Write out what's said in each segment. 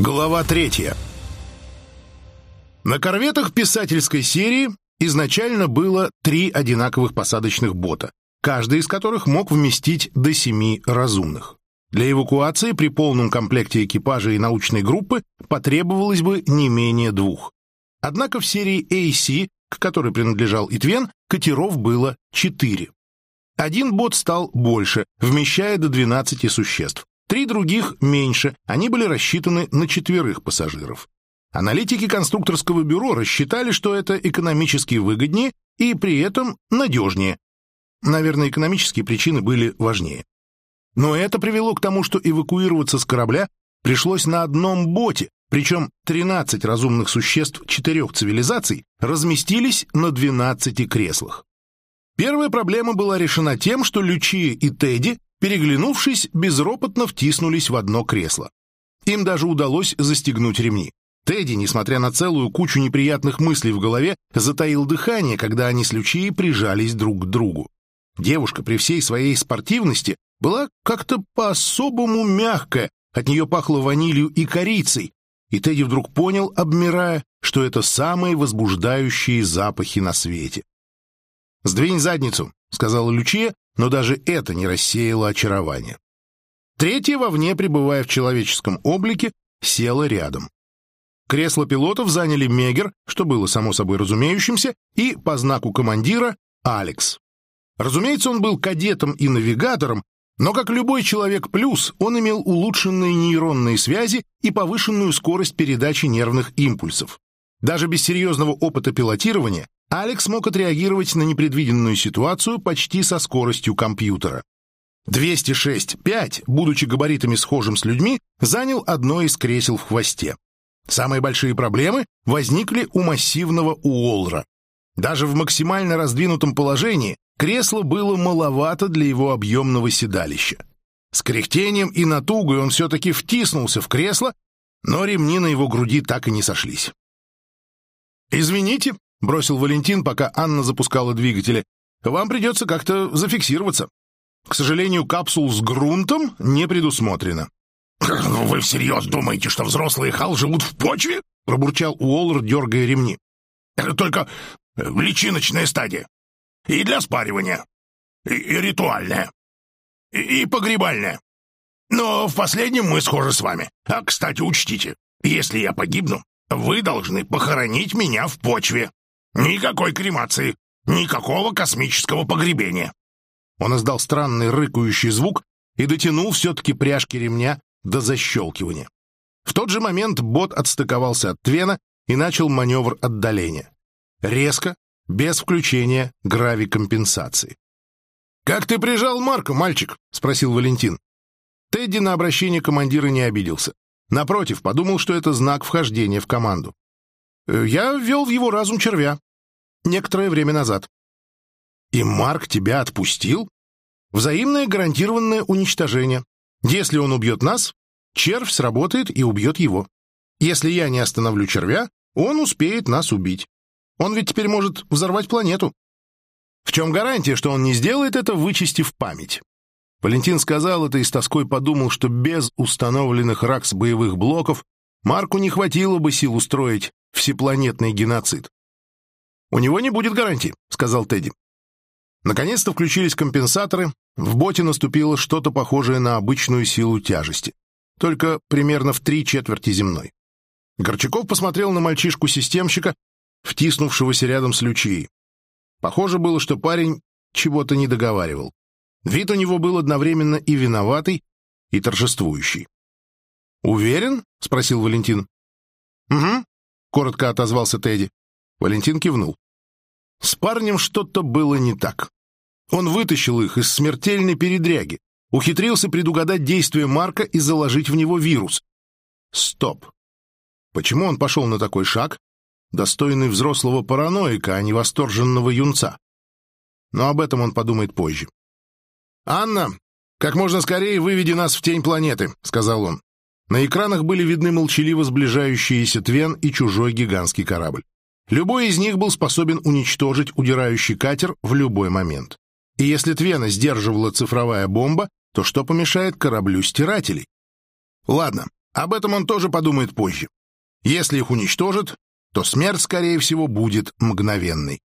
Глава третья. На корветах писательской серии изначально было три одинаковых посадочных бота, каждый из которых мог вместить до семи разумных. Для эвакуации при полном комплекте экипажа и научной группы потребовалось бы не менее двух. Однако в серии AC, к которой принадлежал Итвен, катеров было четыре. Один бот стал больше, вмещая до 12 существ. Три других меньше, они были рассчитаны на четверых пассажиров. Аналитики конструкторского бюро рассчитали, что это экономически выгоднее и при этом надежнее. Наверное, экономические причины были важнее. Но это привело к тому, что эвакуироваться с корабля пришлось на одном боте, причем 13 разумных существ четырех цивилизаций разместились на 12 креслах. Первая проблема была решена тем, что Лючия и Тедди Переглянувшись, безропотно втиснулись в одно кресло. Им даже удалось застегнуть ремни. Тедди, несмотря на целую кучу неприятных мыслей в голове, затаил дыхание, когда они с Лючией прижались друг к другу. Девушка при всей своей спортивности была как-то по-особому мягкая, от нее пахло ванилью и корицей, и Тедди вдруг понял, обмирая, что это самые возбуждающие запахи на свете. «Сдвинь задницу», — сказала Лючия, но даже это не рассеяло очарование. Третья вовне, пребывая в человеческом облике, села рядом. Кресло пилотов заняли Мегер, что было само собой разумеющимся, и по знаку командира Алекс. Разумеется, он был кадетом и навигатором, но, как любой человек плюс, он имел улучшенные нейронные связи и повышенную скорость передачи нервных импульсов. Даже без серьезного опыта пилотирования Алекс мог отреагировать на непредвиденную ситуацию почти со скоростью компьютера. 206-5, будучи габаритами схожим с людьми, занял одно из кресел в хвосте. Самые большие проблемы возникли у массивного Уолра. Даже в максимально раздвинутом положении кресло было маловато для его объемного седалища. С кряхтением и натугой он все-таки втиснулся в кресло, но ремни на его груди так и не сошлись. «Извините», — бросил Валентин, пока Анна запускала двигатели. «Вам придется как-то зафиксироваться. К сожалению, капсул с грунтом не предусмотрено». «Ну вы всерьез думаете, что взрослые хал живут в почве?» — пробурчал Уоллер, дергая ремни. «Это только личиночная стадия. И для спаривания. И, и ритуальная. И, и погребальная. Но в последнем мы схожи с вами. А, кстати, учтите, если я погибну, вы должны похоронить меня в почве. Никакой кремации, никакого космического погребения. Он издал странный рыкающий звук и дотянул все-таки пряжки ремня до защелкивания. В тот же момент бот отстыковался от Твена и начал маневр отдаления. Резко, без включения гравикомпенсации. «Как ты прижал Марка, мальчик?» — спросил Валентин. Тедди на обращение командира не обиделся. Напротив, подумал, что это знак вхождения в команду. «Э, «Я ввел в его разум червя. Некоторое время назад». «И Марк тебя отпустил?» «Взаимное гарантированное уничтожение. Если он убьет нас, червь сработает и убьет его. Если я не остановлю червя, он успеет нас убить. Он ведь теперь может взорвать планету. В чем гарантия, что он не сделает это, вычистив память? Валентин сказал это и с тоской подумал, что без установленных РАКС боевых блоков Марку не хватило бы сил устроить всепланетный геноцид. «У него не будет гарантии», — сказал Тедди. Наконец-то включились компенсаторы, в боте наступило что-то похожее на обычную силу тяжести, только примерно в три четверти земной. Горчаков посмотрел на мальчишку-системщика, втиснувшегося рядом с Лючией. Похоже было, что парень чего-то не договаривал. Вид у него был одновременно и виноватый, и торжествующий. «Уверен?» — спросил Валентин. «Угу», — коротко отозвался Тедди. Валентин кивнул. С парнем что-то было не так. Он вытащил их из смертельной передряги, ухитрился предугадать действия Марка и заложить в него вирус. Стоп. Почему он пошел на такой шаг, достойный взрослого параноика, а не восторженного юнца? Но об этом он подумает позже. «Анна, как можно скорее выведи нас в тень планеты», — сказал он. На экранах были видны молчаливо сближающиеся Твен и чужой гигантский корабль. Любой из них был способен уничтожить удирающий катер в любой момент. И если Твена сдерживала цифровая бомба, то что помешает кораблю стирателей? Ладно, Об этом он тоже подумает позже. Если их уничтожат, то смерть, скорее всего, будет мгновенной.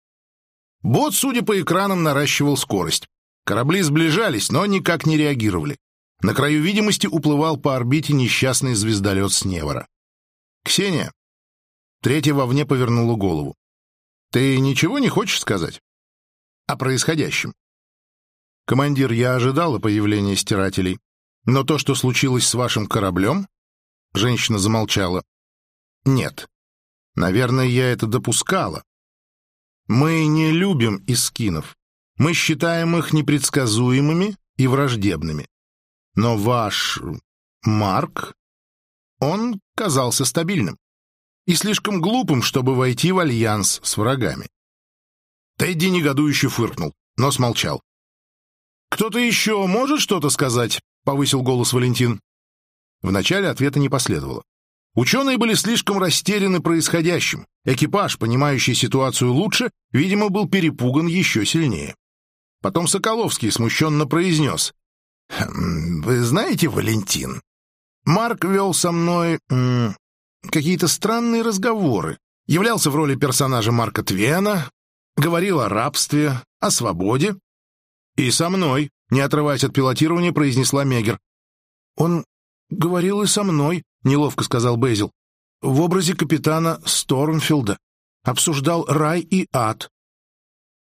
Бот, судя по экранам, наращивал скорость. Корабли сближались, но никак не реагировали. На краю видимости уплывал по орбите несчастный звездолет Сневара. «Ксения!» Третья вовне повернула голову. «Ты ничего не хочешь сказать?» «О происходящем?» «Командир, я ожидала появления стирателей, но то, что случилось с вашим кораблем...» Женщина замолчала. «Нет. Наверное, я это допускала. Мы не любим искинов. Мы считаем их непредсказуемыми и враждебными. Но ваш Марк, он казался стабильным и слишком глупым, чтобы войти в альянс с врагами. Тедди негодующе фыркнул, но смолчал. «Кто-то еще может что-то сказать?» — повысил голос Валентин. Вначале ответа не последовало. Ученые были слишком растеряны происходящим. Экипаж, понимающий ситуацию лучше, видимо, был перепуган еще сильнее. Потом Соколовский смущенно произнес. «Хм, «Вы знаете, Валентин, Марк вел со мной какие-то странные разговоры. Являлся в роли персонажа Марка Твена, говорил о рабстве, о свободе. И со мной, не отрываясь от пилотирования, произнесла Мегер. «Он говорил и со мной», — неловко сказал Безил, «в образе капитана Стормфилда. Обсуждал рай и ад.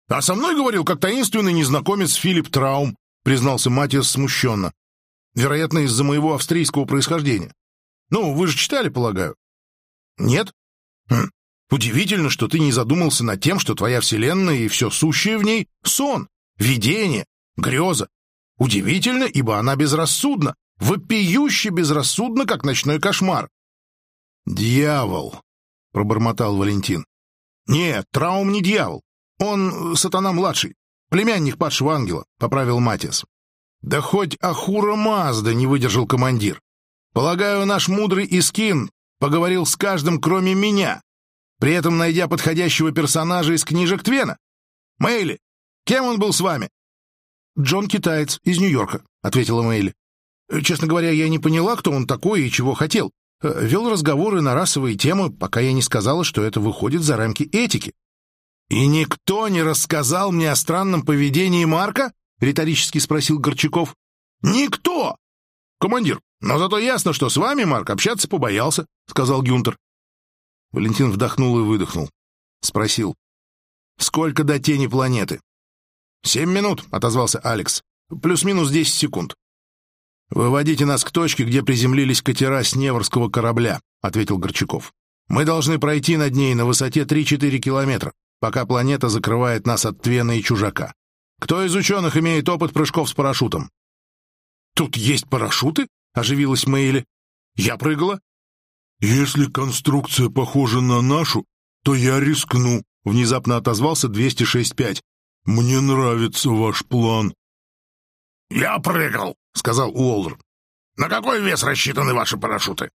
«А со мной говорил, как таинственный незнакомец Филипп Траум», признался Матиас смущенно. «Вероятно, из-за моего австрийского происхождения. Ну, вы же читали, полагаю?» «Нет? Хм. Удивительно, что ты не задумался над тем, что твоя вселенная и все сущее в ней — сон, видение, греза. Удивительно, ибо она безрассудна, вопиюще безрассудна, как ночной кошмар». «Дьявол!» — пробормотал Валентин. «Нет, Траум не дьявол. «Он сатана-младший, племянник падшего ангела», — поправил Матис. «Да хоть Ахура Мазда не выдержал командир. Полагаю, наш мудрый Искин поговорил с каждым, кроме меня, при этом найдя подходящего персонажа из книжек Твена. Мэйли, кем он был с вами?» «Джон Китаец из Нью-Йорка», — ответила Мэйли. «Честно говоря, я не поняла, кто он такой и чего хотел. Э, вел разговоры на расовые темы, пока я не сказала, что это выходит за рамки этики. «И никто не рассказал мне о странном поведении Марка?» — риторически спросил Горчаков. «Никто!» «Командир, но зато ясно, что с вами Марк общаться побоялся», — сказал Гюнтер. Валентин вдохнул и выдохнул. Спросил. «Сколько до тени планеты?» «Семь минут», — отозвался Алекс. «Плюс-минус десять секунд». «Выводите нас к точке, где приземлились катера с Неворского корабля», — ответил Горчаков. «Мы должны пройти над ней на высоте 3-4 километра пока планета закрывает нас от Твена и чужака. Кто из ученых имеет опыт прыжков с парашютом? «Тут есть парашюты?» — оживилась Мэйли. «Я прыгала». «Если конструкция похожа на нашу, то я рискну», — внезапно отозвался 206.5. «Мне нравится ваш план». «Я прыгал», — сказал Уоллер. «На какой вес рассчитаны ваши парашюты?»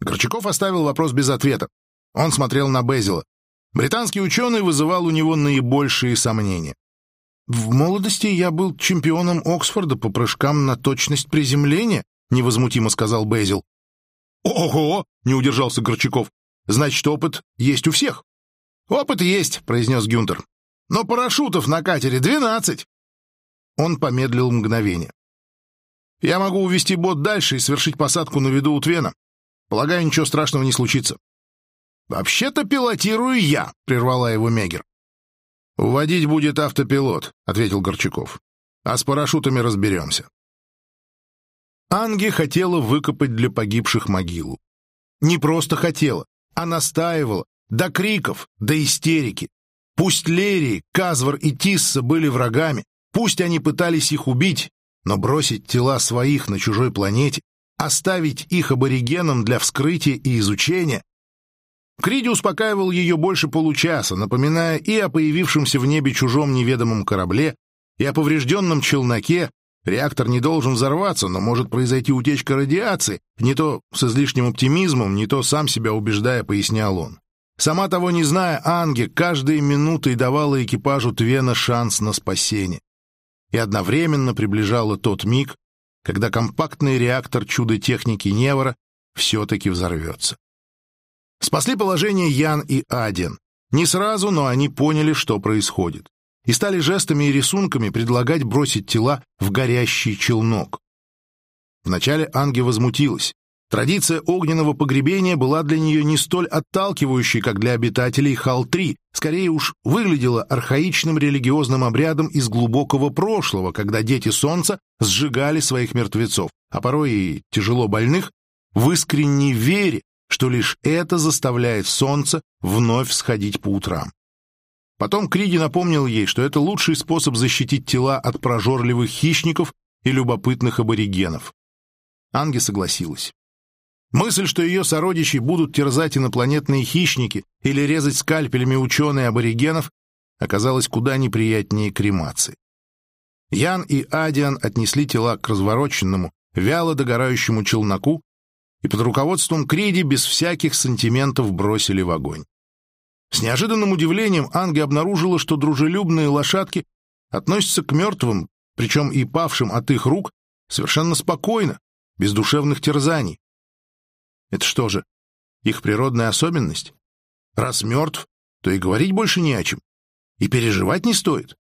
Горчаков оставил вопрос без ответа. Он смотрел на Безила. Британский ученый вызывал у него наибольшие сомнения. «В молодости я был чемпионом Оксфорда по прыжкам на точность приземления», — невозмутимо сказал Безил. «Ого!» — не удержался Горчаков. «Значит, опыт есть у всех». «Опыт есть», — произнес Гюнтер. «Но парашютов на катере двенадцать». Он помедлил мгновение. «Я могу увести бот дальше и совершить посадку на виду у Твена. Полагаю, ничего страшного не случится». «Вообще-то пилотирую я», — прервала его Мегер. «Уводить будет автопилот», — ответил Горчаков. «А с парашютами разберемся». Анги хотела выкопать для погибших могилу. Не просто хотела, а настаивала, до криков, до истерики. Пусть Лерии, Казвар и Тисса были врагами, пусть они пытались их убить, но бросить тела своих на чужой планете, оставить их аборигенам для вскрытия и изучения Криди успокаивал ее больше получаса, напоминая и о появившемся в небе чужом неведомом корабле, и о поврежденном челноке. Реактор не должен взорваться, но может произойти утечка радиации, не то с излишним оптимизмом, не то сам себя убеждая, пояснял он. Сама того не зная, Анге каждой минутой давала экипажу Твена шанс на спасение. И одновременно приближала тот миг, когда компактный реактор чудо-техники Невора все-таки взорвется. Спасли положение Ян и Аден. Не сразу, но они поняли, что происходит. И стали жестами и рисунками предлагать бросить тела в горящий челнок. Вначале Анги возмутилась. Традиция огненного погребения была для нее не столь отталкивающей, как для обитателей Хал-3, скорее уж выглядела архаичным религиозным обрядом из глубокого прошлого, когда дети Солнца сжигали своих мертвецов, а порой и тяжело больных, в искренней вере, что лишь это заставляет Солнце вновь сходить по утрам. Потом Криди напомнил ей, что это лучший способ защитить тела от прожорливых хищников и любопытных аборигенов. Анги согласилась. Мысль, что ее сородичи будут терзать инопланетные хищники или резать скальпелями ученые аборигенов, оказалась куда неприятнее кремации. Ян и Адиан отнесли тела к развороченному, вяло догорающему челноку и под руководством Криди без всяких сантиментов бросили в огонь. С неожиданным удивлением Анги обнаружила, что дружелюбные лошадки относятся к мертвым, причем и павшим от их рук, совершенно спокойно, без душевных терзаний. Это что же, их природная особенность? Раз мертв, то и говорить больше не о чем. И переживать не стоит.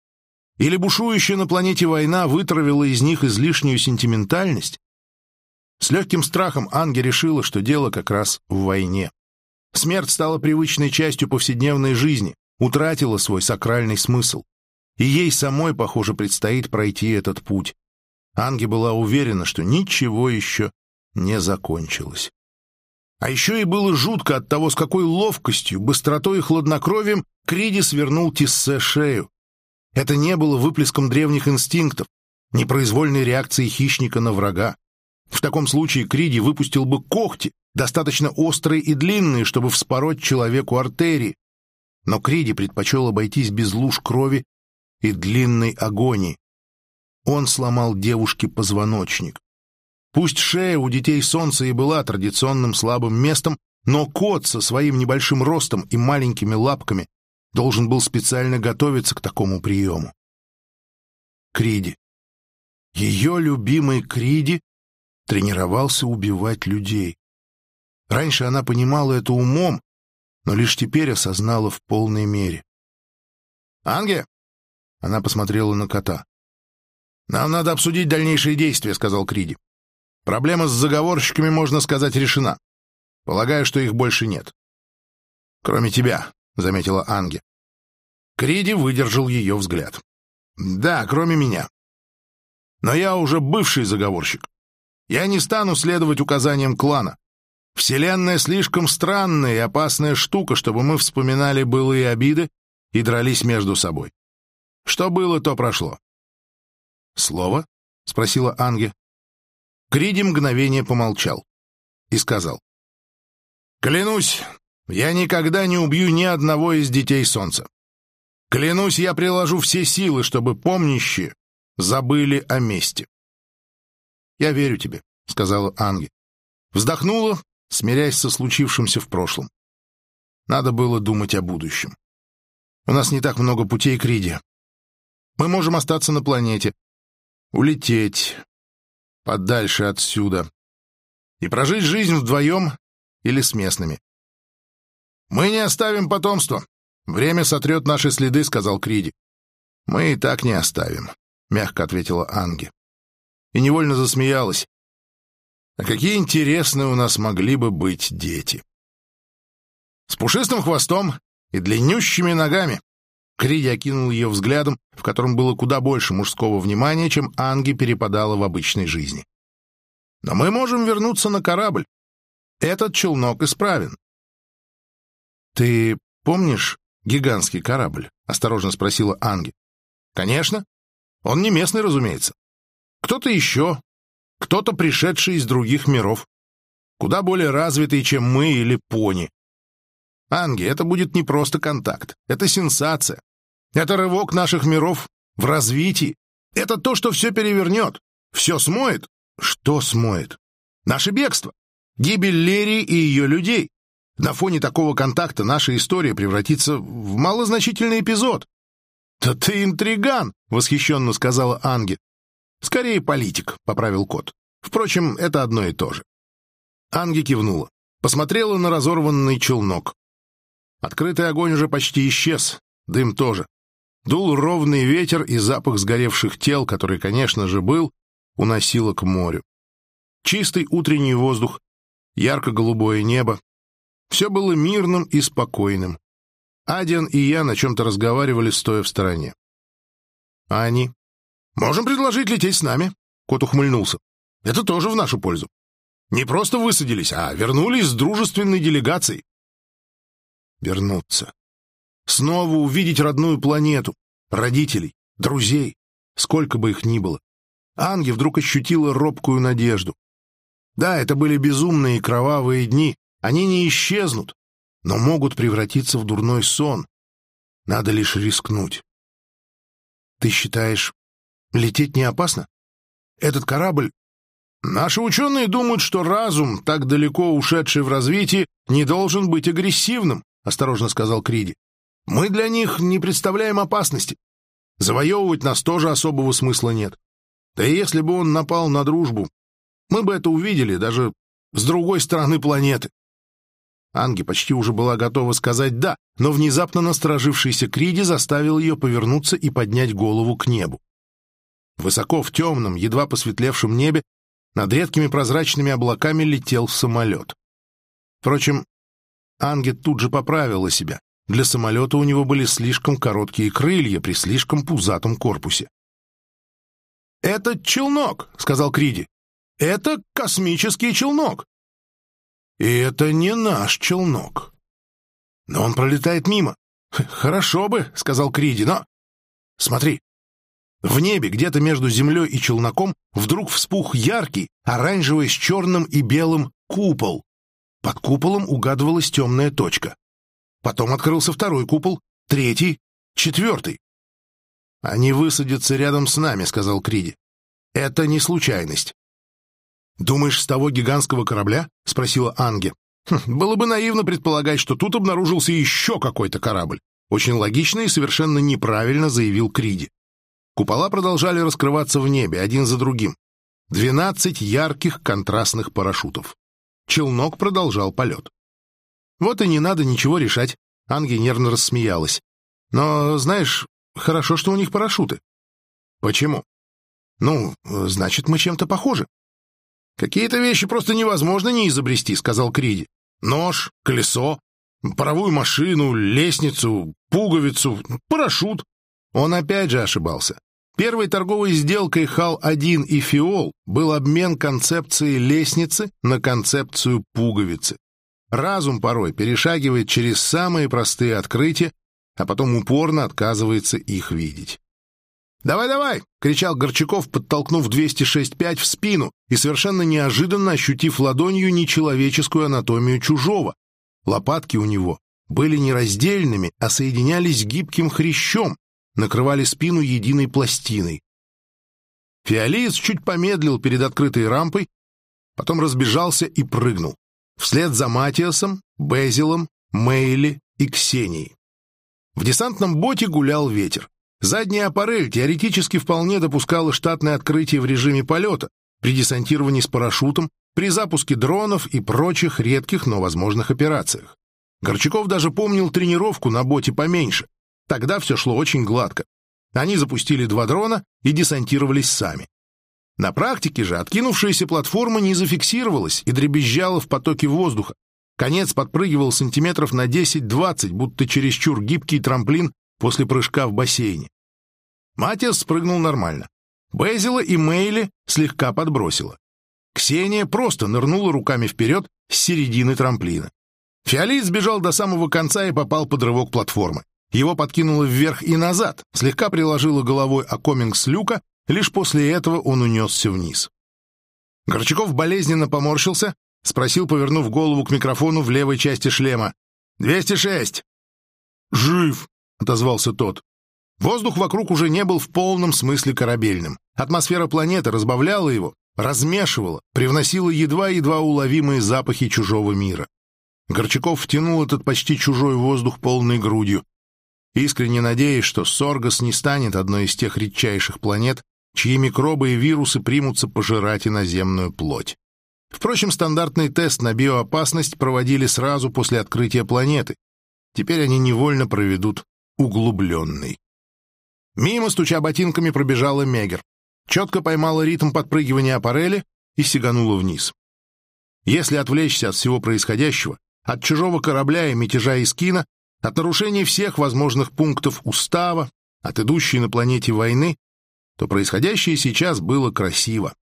Или бушующая на планете война вытравила из них излишнюю сентиментальность? С легким страхом Анге решила, что дело как раз в войне. Смерть стала привычной частью повседневной жизни, утратила свой сакральный смысл. И ей самой, похоже, предстоит пройти этот путь. Анге была уверена, что ничего еще не закончилось. А еще и было жутко от того, с какой ловкостью, быстротой и хладнокровием Криди свернул Тиссе шею. Это не было выплеском древних инстинктов, непроизвольной реакцией хищника на врага. В таком случае Криди выпустил бы когти, достаточно острые и длинные, чтобы вспороть человеку артерии. Но Криди предпочел обойтись без луж крови и длинной агонии. Он сломал девушке позвоночник. Пусть шея у детей солнца и была традиционным слабым местом, но кот со своим небольшим ростом и маленькими лапками должен был специально готовиться к такому приему. Криди. Ее любимый Криди тренировался убивать людей. Раньше она понимала это умом, но лишь теперь осознала в полной мере. «Анге!» — она посмотрела на кота. «Нам надо обсудить дальнейшие действия», — сказал Криди. Проблема с заговорщиками, можно сказать, решена. Полагаю, что их больше нет. Кроме тебя, — заметила Анге. Криди выдержал ее взгляд. Да, кроме меня. Но я уже бывший заговорщик. Я не стану следовать указаниям клана. Вселенная слишком странная и опасная штука, чтобы мы вспоминали былые обиды и дрались между собой. Что было, то прошло. «Слово?» — спросила Анге. Криди мгновение помолчал и сказал. «Клянусь, я никогда не убью ни одного из детей солнца. Клянусь, я приложу все силы, чтобы помнящие забыли о мести». «Я верю тебе», — сказала Анги. Вздохнула, смиряясь со случившимся в прошлом. Надо было думать о будущем. У нас не так много путей к Риде. Мы можем остаться на планете, улететь, подальше отсюда, и прожить жизнь вдвоем или с местными. «Мы не оставим потомство. Время сотрет наши следы», — сказал Криди. «Мы и так не оставим», — мягко ответила Анги. И невольно засмеялась. «А какие интересные у нас могли бы быть дети!» С пушистым хвостом и длиннющими ногами. Криди окинул ее взглядом, в котором было куда больше мужского внимания, чем Анги перепадала в обычной жизни. «Но мы можем вернуться на корабль. Этот челнок исправен». «Ты помнишь гигантский корабль?» — осторожно спросила Анги. «Конечно. Он не местный, разумеется. Кто-то еще, кто-то пришедший из других миров, куда более развитый, чем мы или пони. Анги, это будет не просто контакт, это сенсация. Это рывок наших миров в развитии. Это то, что все перевернет, все смоет. Что смоет? Наше бегство, гибель Лерии и ее людей. На фоне такого контакта наша история превратится в малозначительный эпизод. «Да ты интриган!» — восхищенно сказала Анги. «Скорее политик», — поправил кот. «Впрочем, это одно и то же». Анги кивнула. Посмотрела на разорванный челнок. Открытый огонь уже почти исчез, дым тоже. Дул ровный ветер, и запах сгоревших тел, который, конечно же, был, уносило к морю. Чистый утренний воздух, ярко-голубое небо. Все было мирным и спокойным. Адиан и я на чем-то разговаривали, стоя в стороне. А они? «Можем предложить лететь с нами», — кот ухмыльнулся. «Это тоже в нашу пользу. Не просто высадились, а вернулись с дружественной делегацией». Вернуться. Снова увидеть родную планету, родителей, друзей, сколько бы их ни было. Анги вдруг ощутила робкую надежду. Да, это были безумные и кровавые дни, они не исчезнут, но могут превратиться в дурной сон. Надо лишь рискнуть. Ты считаешь, лететь не опасно? Этот корабль... Наши ученые думают, что разум, так далеко ушедший в развитии, не должен быть агрессивным, осторожно сказал Криди. Мы для них не представляем опасности. Завоевывать нас тоже особого смысла нет. Да и если бы он напал на дружбу, мы бы это увидели даже с другой стороны планеты. Анги почти уже была готова сказать «да», но внезапно насторожившийся Криди заставил ее повернуться и поднять голову к небу. Высоко в темном, едва посветлевшем небе над редкими прозрачными облаками летел самолет. Впрочем, Анги тут же поправила себя. Для самолета у него были слишком короткие крылья при слишком пузатом корпусе. «Это челнок», — сказал Криди. «Это космический челнок». «И это не наш челнок». «Но он пролетает мимо». «Хорошо бы», — сказал Криди, — «но...» «Смотри». В небе, где-то между землей и челноком, вдруг вспух яркий, оранжевый с черным и белым купол. Под куполом угадывалась темная точка. Потом открылся второй купол, третий, четвертый. «Они высадятся рядом с нами», — сказал Криди. «Это не случайность». «Думаешь, с того гигантского корабля?» — спросила Анге. Хм, «Было бы наивно предполагать, что тут обнаружился еще какой-то корабль». Очень логично и совершенно неправильно заявил Криди. Купола продолжали раскрываться в небе, один за другим. Двенадцать ярких контрастных парашютов. Челнок продолжал полет. Вот и не надо ничего решать. Анги нервно рассмеялась. Но, знаешь, хорошо, что у них парашюты. Почему? Ну, значит, мы чем-то похожи. Какие-то вещи просто невозможно не изобрести, сказал Криди. Нож, колесо, паровую машину, лестницу, пуговицу, парашют. Он опять же ошибался. Первой торговой сделкой ХАЛ-1 и ФИОЛ был обмен концепции лестницы на концепцию пуговицы. Разум порой перешагивает через самые простые открытия, а потом упорно отказывается их видеть. «Давай, давай!» — кричал Горчаков, подтолкнув 206-5 в спину и совершенно неожиданно ощутив ладонью нечеловеческую анатомию чужого. Лопатки у него были не раздельными, а соединялись гибким хрящом, накрывали спину единой пластиной. Фиолиец чуть помедлил перед открытой рампой, потом разбежался и прыгнул вслед за Матиасом, Безилом, Мейли и Ксенией. В десантном боте гулял ветер. Задняя аппарель теоретически вполне допускала штатное открытие в режиме полета, при десантировании с парашютом, при запуске дронов и прочих редких, но возможных операциях. Горчаков даже помнил тренировку на боте поменьше. Тогда все шло очень гладко. Они запустили два дрона и десантировались сами. На практике же откинувшаяся платформа не зафиксировалась и дребезжала в потоке воздуха. Конец подпрыгивал сантиметров на 10-20, будто чересчур гибкий трамплин после прыжка в бассейне. Матиас спрыгнул нормально. Безила и Мейли слегка подбросила. Ксения просто нырнула руками вперед с середины трамплина. Фиолит сбежал до самого конца и попал под рывок платформы. Его подкинуло вверх и назад, слегка приложило головой о комингс люка Лишь после этого он унесся вниз. Горчаков болезненно поморщился, спросил, повернув голову к микрофону в левой части шлема. «Двести шесть!» «Жив!» — отозвался тот. Воздух вокруг уже не был в полном смысле корабельным. Атмосфера планеты разбавляла его, размешивала, привносила едва-едва уловимые запахи чужого мира. Горчаков втянул этот почти чужой воздух полной грудью, искренне надеясь, что Соргас не станет одной из тех редчайших планет, чьи микробы и вирусы примутся пожирать иноземную плоть. Впрочем, стандартный тест на биоопасность проводили сразу после открытия планеты. Теперь они невольно проведут углубленный. Мимо, стуча ботинками, пробежала Мегер. Четко поймала ритм подпрыгивания аппарели и сиганула вниз. Если отвлечься от всего происходящего, от чужого корабля и мятежа Искина, от нарушения всех возможных пунктов устава, от идущей на планете войны, то происходящее сейчас было красиво.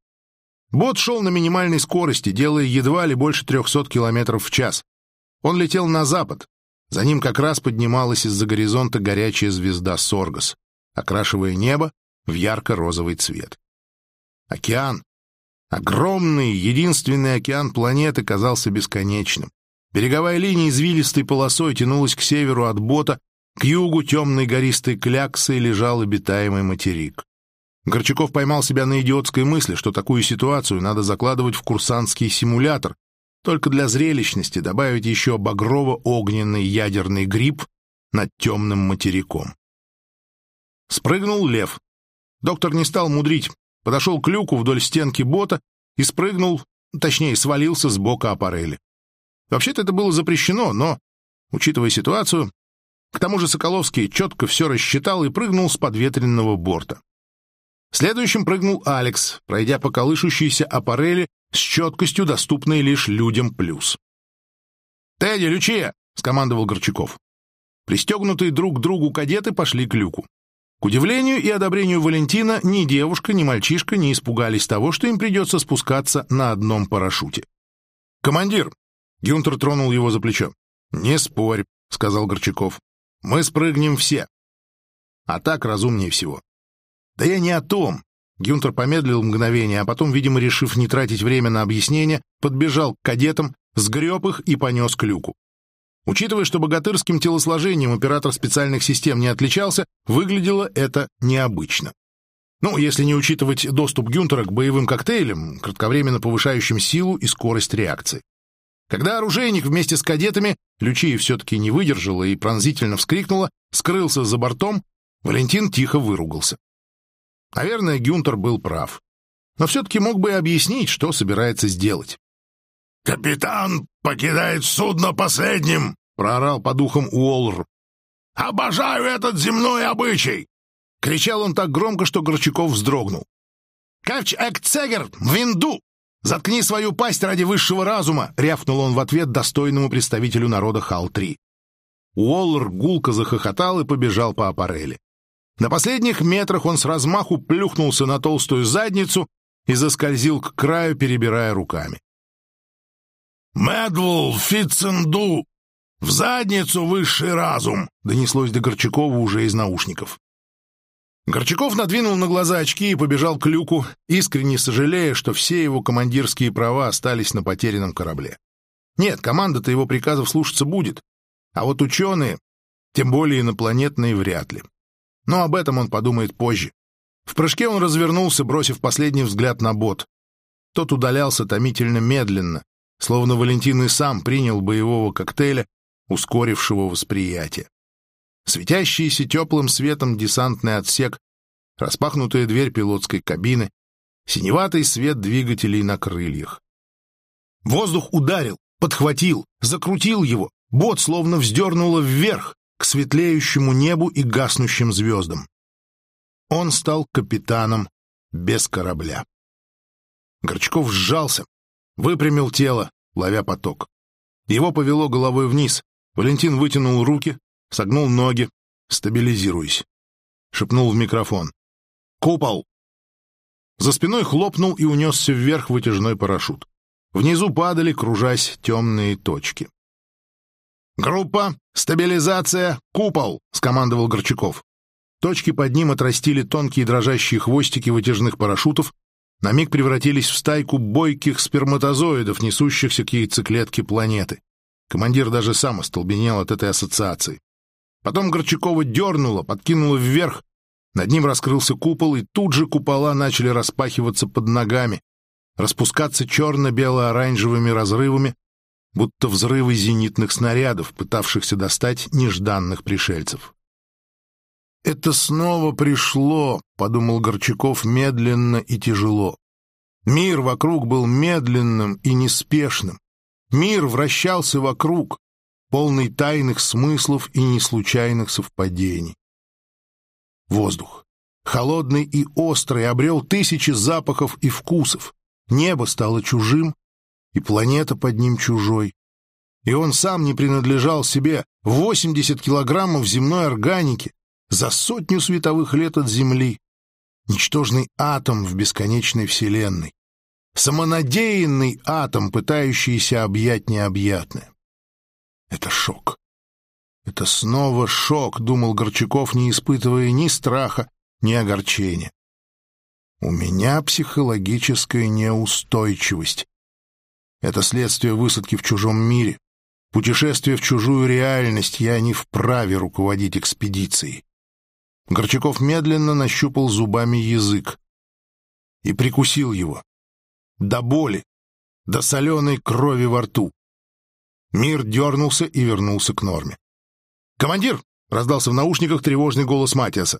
Бот шел на минимальной скорости, делая едва ли больше 300 км в час. Он летел на запад. За ним как раз поднималась из-за горизонта горячая звезда Соргас, окрашивая небо в ярко-розовый цвет. Океан. Огромный, единственный океан планеты казался бесконечным. Береговая линия извилистой полосой тянулась к северу от бота, к югу темной гористой кляксой лежал обитаемый материк. Горчаков поймал себя на идиотской мысли, что такую ситуацию надо закладывать в курсантский симулятор, только для зрелищности добавить еще багрово-огненный ядерный гриб над темным материком. Спрыгнул лев. Доктор не стал мудрить, подошел к люку вдоль стенки бота и спрыгнул, точнее, свалился с бока аппарели. Вообще-то это было запрещено, но, учитывая ситуацию, к тому же Соколовский четко все рассчитал и прыгнул с подветренного борта. Следующим прыгнул Алекс, пройдя по колышущейся аппарели с четкостью, доступной лишь людям плюс. «Тедди, Лючия!» — скомандовал Горчаков. Пристегнутые друг к другу кадеты пошли к люку. К удивлению и одобрению Валентина ни девушка, ни мальчишка не испугались того, что им придется спускаться на одном парашюте. «Командир!» — Гюнтер тронул его за плечо. «Не спорь», — сказал Горчаков. «Мы спрыгнем все. А так разумнее всего. «Да я не о том!» Гюнтер помедлил мгновение, а потом, видимо, решив не тратить время на объяснение, подбежал к кадетам, сгреб их и понес к люку. Учитывая, что богатырским телосложением оператор специальных систем не отличался, выглядело это необычно. Ну, если не учитывать доступ Гюнтера к боевым коктейлям, кратковременно повышающим силу и скорость реакции. Когда оружейник вместе с кадетами, Лючиев все-таки не выдержала и пронзительно вскрикнула, скрылся за бортом, Валентин тихо выругался. Наверное, Гюнтер был прав. Но все-таки мог бы объяснить, что собирается сделать. «Капитан покидает судно последним!» — проорал по духам Уолр. «Обожаю этот земной обычай!» Кричал он так громко, что Горчаков вздрогнул. «Кавч Экцегер! В винду! Заткни свою пасть ради высшего разума!» — рявкнул он в ответ достойному представителю народа Хал-3. Уоллер гулко захохотал и побежал по аппарели. На последних метрах он с размаху плюхнулся на толстую задницу и заскользил к краю, перебирая руками. «Мэдвул, Фитценду! В задницу высший разум!» — донеслось до Горчакова уже из наушников. Горчаков надвинул на глаза очки и побежал к люку, искренне сожалея, что все его командирские права остались на потерянном корабле. Нет, команда-то его приказов слушаться будет, а вот ученые, тем более инопланетные, вряд ли. Но об этом он подумает позже. В прыжке он развернулся, бросив последний взгляд на бот. Тот удалялся томительно медленно, словно Валентин и сам принял боевого коктейля, ускорившего восприятие. Светящийся теплым светом десантный отсек, распахнутая дверь пилотской кабины, синеватый свет двигателей на крыльях. Воздух ударил, подхватил, закрутил его, бот словно вздернуло вверх, к светлеющему небу и гаснущим звездам. Он стал капитаном без корабля. Горчаков сжался, выпрямил тело, ловя поток. Его повело головой вниз. Валентин вытянул руки, согнул ноги, стабилизируясь. Шепнул в микрофон. «Купол!» За спиной хлопнул и унесся вверх вытяжной парашют. Внизу падали, кружась, темные точки. «Группа, стабилизация, купол!» — скомандовал Горчаков. Точки под ним отрастили тонкие дрожащие хвостики вытяжных парашютов, на миг превратились в стайку бойких сперматозоидов, несущихся к яйцеклетке планеты. Командир даже сам остолбенел от этой ассоциации. Потом Горчакова дернуло, подкинуло вверх, над ним раскрылся купол, и тут же купола начали распахиваться под ногами, распускаться черно-бело-оранжевыми разрывами, будто взрывы зенитных снарядов, пытавшихся достать нежданных пришельцев. «Это снова пришло», — подумал Горчаков медленно и тяжело. Мир вокруг был медленным и неспешным. Мир вращался вокруг, полный тайных смыслов и неслучайных совпадений. Воздух, холодный и острый, обрел тысячи запахов и вкусов. Небо стало чужим, и планета под ним чужой. И он сам не принадлежал себе 80 килограммов земной органики за сотню световых лет от Земли. Ничтожный атом в бесконечной Вселенной. Самонадеянный атом, пытающийся объять необъятное. Это шок. Это снова шок, думал Горчаков, не испытывая ни страха, ни огорчения. У меня психологическая неустойчивость. Это следствие высадки в чужом мире. Путешествие в чужую реальность я не вправе руководить экспедицией. Горчаков медленно нащупал зубами язык и прикусил его. До боли, до соленой крови во рту. Мир дернулся и вернулся к норме. «Командир!» — раздался в наушниках тревожный голос Матиаса.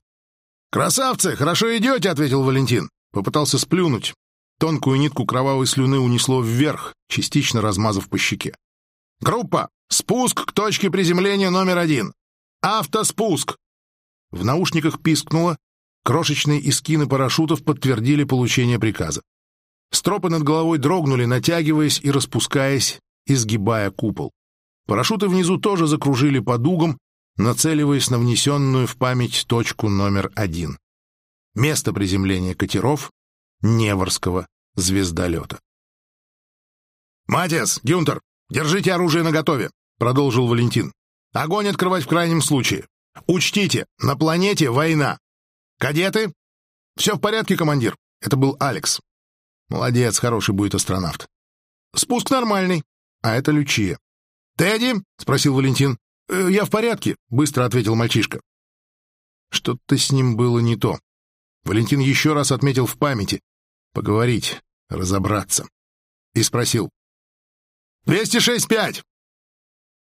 «Красавцы! Хорошо идете!» — ответил Валентин. Попытался сплюнуть. Тонкую нитку кровавой слюны унесло вверх, частично размазав по щеке. «Группа! Спуск к точке приземления номер один! Автоспуск!» В наушниках пискнуло, крошечные искины парашютов подтвердили получение приказа. Стропы над головой дрогнули, натягиваясь и распускаясь, изгибая купол. Парашюты внизу тоже закружили по дугам, нацеливаясь на внесенную в память точку номер один. Место приземления катеров Неворского звездолета. «Матиас, Гюнтер, держите оружие наготове», — продолжил Валентин. «Огонь открывать в крайнем случае. Учтите, на планете война. Кадеты? Все в порядке, командир. Это был Алекс. Молодец, хороший будет астронавт. Спуск нормальный. А это Лючия. «Тедди?» — спросил Валентин. «Э, «Я в порядке», — быстро ответил мальчишка. Что-то с ним было не то. Валентин еще раз отметил в памяти. Поговорить, разобраться. И спросил. «Двести шесть пять!»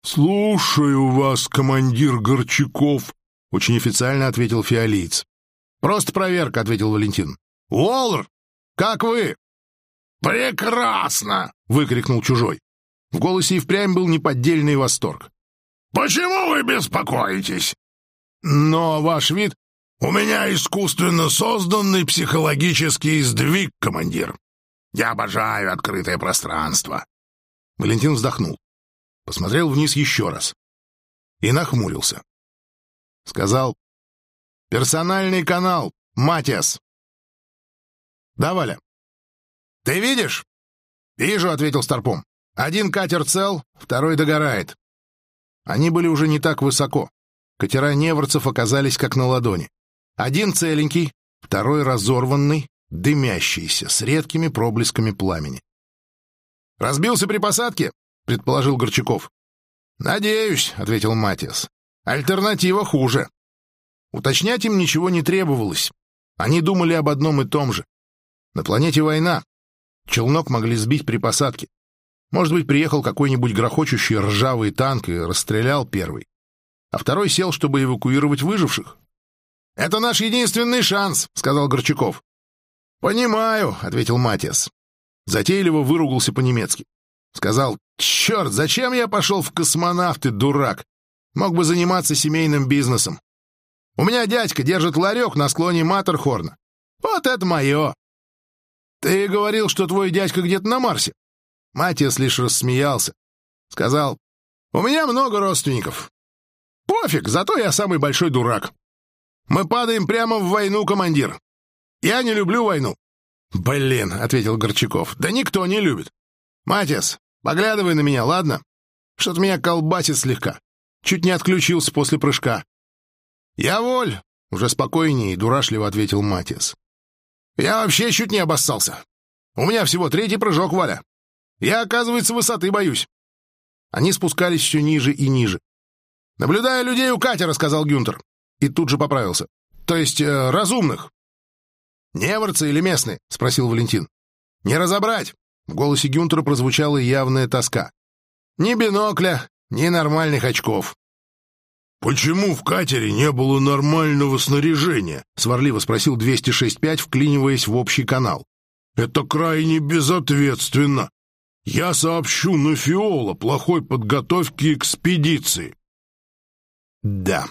«Слушаю вас, командир Горчаков», — очень официально ответил фиолиец. «Просто проверка», — ответил Валентин. «Уоллер, как вы?» «Прекрасно!» — выкрикнул чужой. В голосе и впрямь был неподдельный восторг. «Почему вы беспокоитесь?» «Но ваш вид...» «У меня искусственно созданный психологический сдвиг, командир. Я обожаю открытое пространство». Валентин вздохнул посмотрел вниз еще раз и нахмурился. Сказал «Персональный канал, Матиас». «Да, Валя?» «Ты видишь?» «Вижу», — ответил Старпом. «Один катер цел, второй догорает». Они были уже не так высоко. Катера неворцев оказались как на ладони. Один целенький, второй разорванный, дымящийся, с редкими проблесками пламени. «Разбился при посадке?» — предположил Горчаков. «Надеюсь», — ответил Матиас. «Альтернатива хуже». Уточнять им ничего не требовалось. Они думали об одном и том же. На планете война. Челнок могли сбить при посадке. Может быть, приехал какой-нибудь грохочущий ржавый танк и расстрелял первый. А второй сел, чтобы эвакуировать выживших. «Это наш единственный шанс», — сказал Горчаков. «Понимаю», — ответил Матиас. Затейливо выругался по-немецки. Сказал, черт, зачем я пошел в космонавты, дурак? Мог бы заниматься семейным бизнесом. У меня дядька держит ларек на склоне Матерхорна. Вот это мое. Ты говорил, что твой дядька где-то на Марсе. Матиас лишь рассмеялся. Сказал, у меня много родственников. Пофиг, зато я самый большой дурак. Мы падаем прямо в войну, командир. Я не люблю войну. Блин, — ответил Горчаков, — да никто не любит. Матиас, Поглядывай на меня, ладно? Что-то меня колбасит слегка. Чуть не отключился после прыжка. Я воль, уже спокойнее и дурашливо ответил Матиас. Я вообще чуть не обоссался. У меня всего третий прыжок, Валя. Я, оказывается, высоты боюсь. Они спускались все ниже и ниже. «Наблюдая людей у катера», — сказал Гюнтер. И тут же поправился. «То есть э, разумных». «Неворцы или местные?» — спросил Валентин. «Не разобрать. В голосе Гюнтера прозвучала явная тоска. «Ни бинокля, ни нормальных очков». «Почему в катере не было нормального снаряжения?» — сварливо спросил 206.5, вклиниваясь в общий канал. «Это крайне безответственно. Я сообщу на Фиола плохой подготовки экспедиции». Да.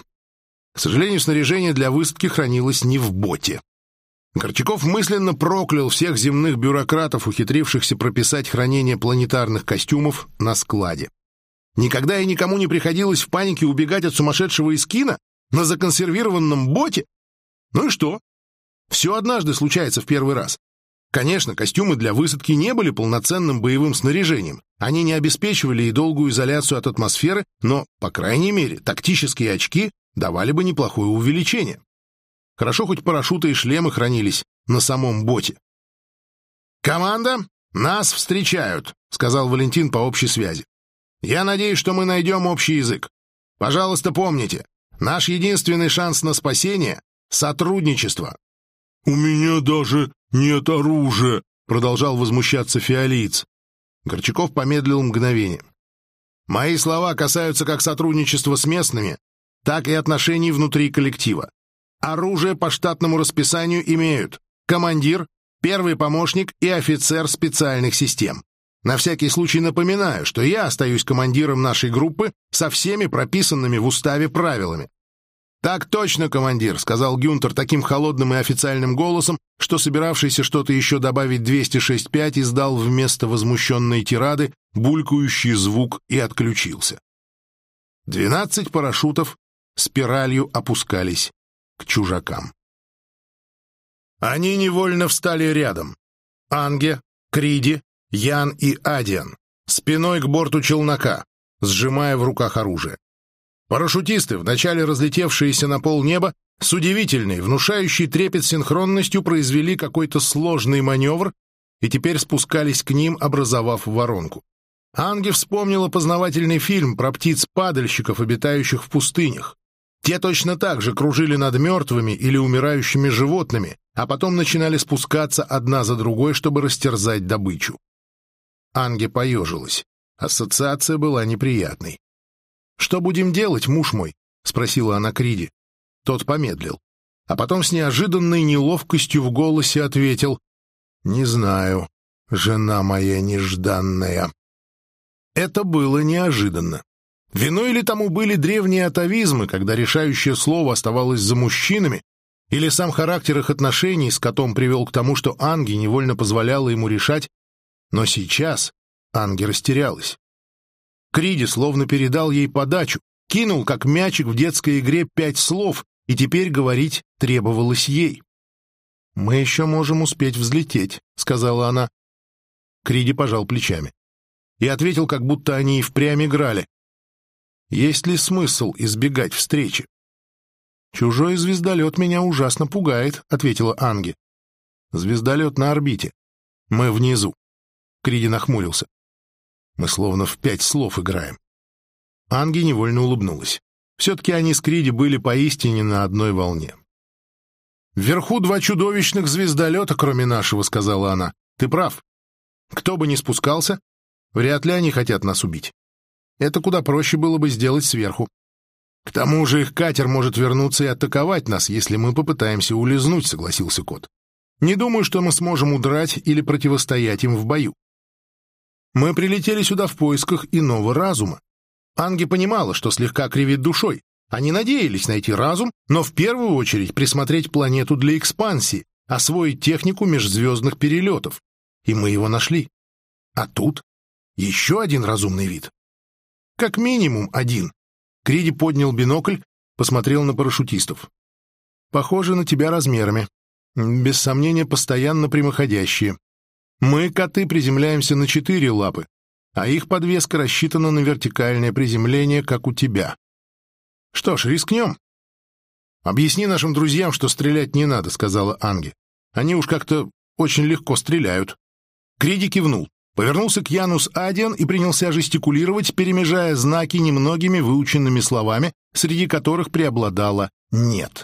К сожалению, снаряжение для высадки хранилось не в боте. Горчаков мысленно проклял всех земных бюрократов, ухитрившихся прописать хранение планетарных костюмов на складе. Никогда и никому не приходилось в панике убегать от сумасшедшего Искина на законсервированном боте. Ну и что? Все однажды случается в первый раз. Конечно, костюмы для высадки не были полноценным боевым снаряжением. Они не обеспечивали и долгую изоляцию от атмосферы, но, по крайней мере, тактические очки давали бы неплохое увеличение. Хорошо, хоть парашюты и шлемы хранились на самом боте. «Команда, нас встречают», — сказал Валентин по общей связи. Я надеюсь, что мы найдем общий язык. Пожалуйста, помните, наш единственный шанс на спасение — сотрудничество». «У меня даже нет оружия», — продолжал возмущаться фиолиец. Горчаков помедлил мгновение. «Мои слова касаются как сотрудничества с местными, так и отношений внутри коллектива. Оружие по штатному расписанию имеют командир, первый помощник и офицер специальных систем. На всякий случай напоминаю, что я остаюсь командиром нашей группы со всеми прописанными в уставе правилами. «Так точно, командир», — сказал Гюнтер таким холодным и официальным голосом, что собиравшийся что-то еще добавить 206.5 издал вместо возмущенной тирады булькающий звук и отключился. Двенадцать парашютов спиралью опускались к чужакам. Они невольно встали рядом. Анге, Криди, Ян и Адиан, спиной к борту челнока, сжимая в руках оружие. Парашютисты, вначале разлетевшиеся на пол неба, с удивительной, внушающей трепет синхронностью произвели какой-то сложный маневр и теперь спускались к ним, образовав воронку. Анги вспомнила познавательный фильм про птиц-падальщиков, обитающих в пустынях. Те точно так же кружили над мертвыми или умирающими животными, а потом начинали спускаться одна за другой, чтобы растерзать добычу. Анге поежилась. Ассоциация была неприятной. «Что будем делать, муж мой?» — спросила она Криди. Тот помедлил, а потом с неожиданной неловкостью в голосе ответил «Не знаю, жена моя нежданная». Это было неожиданно. Виной ли тому были древние атовизмы, когда решающее слово оставалось за мужчинами, или сам характер их отношений с котом привел к тому, что Анги невольно позволяла ему решать, но сейчас Анги растерялась. Криди словно передал ей подачу, кинул, как мячик в детской игре, пять слов, и теперь говорить требовалось ей. «Мы еще можем успеть взлететь», — сказала она. Криди пожал плечами и ответил, как будто они и впрямь играли. «Есть ли смысл избегать встречи?» «Чужой звездолет меня ужасно пугает», — ответила Анги. «Звездолет на орбите. Мы внизу». Криди нахмурился. Мы словно в пять слов играем. Анги невольно улыбнулась. Все-таки они с Криди были поистине на одной волне. «Вверху два чудовищных звездолета, кроме нашего», — сказала она. «Ты прав. Кто бы ни спускался, вряд ли они хотят нас убить. Это куда проще было бы сделать сверху. К тому же их катер может вернуться и атаковать нас, если мы попытаемся улизнуть», — согласился кот. «Не думаю, что мы сможем удрать или противостоять им в бою. Мы прилетели сюда в поисках иного разума. Анги понимала, что слегка кривит душой. Они надеялись найти разум, но в первую очередь присмотреть планету для экспансии, освоить технику межзвездных перелетов. И мы его нашли. А тут еще один разумный вид. Как минимум один. Криди поднял бинокль, посмотрел на парашютистов. Похоже на тебя размерами. Без сомнения, постоянно прямоходящие. Мы, коты, приземляемся на четыре лапы, а их подвеска рассчитана на вертикальное приземление, как у тебя. Что ж, рискнем. Объясни нашим друзьям, что стрелять не надо, сказала Анги. Они уж как-то очень легко стреляют. Криди кивнул, повернулся к Янус Адиан и принялся жестикулировать, перемежая знаки немногими выученными словами, среди которых преобладало «нет».